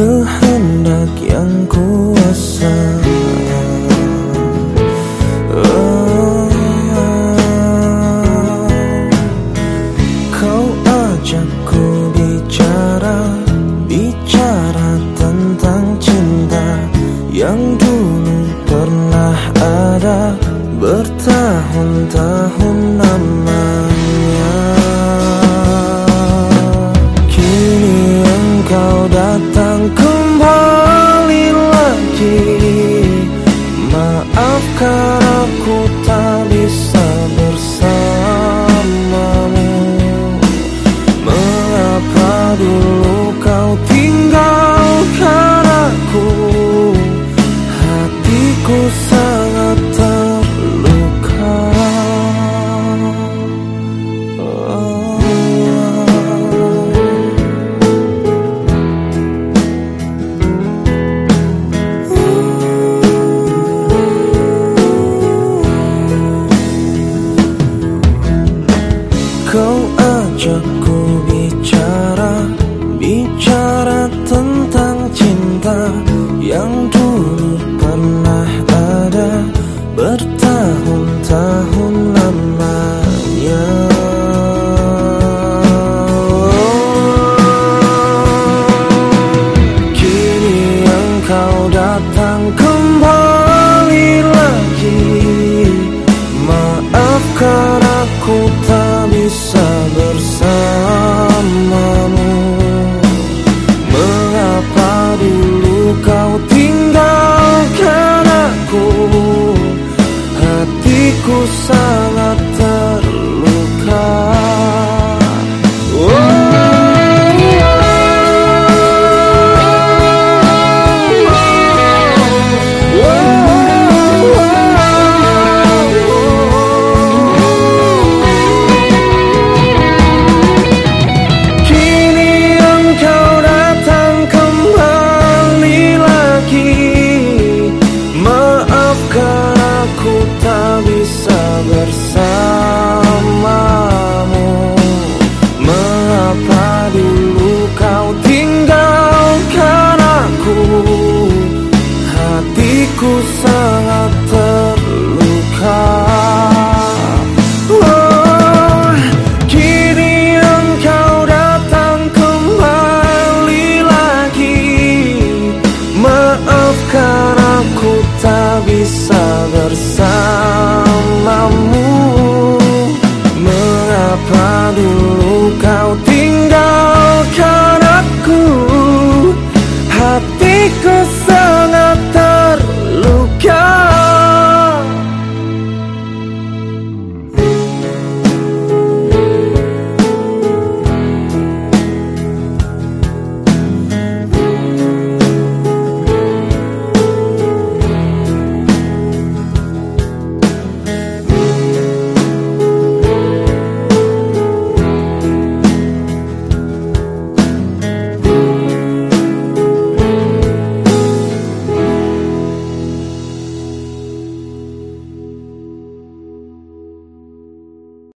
kehendak yang ku 不算。tahun lamanya. Kini engkau datang kembali lagi. Maafkan aku tak bisa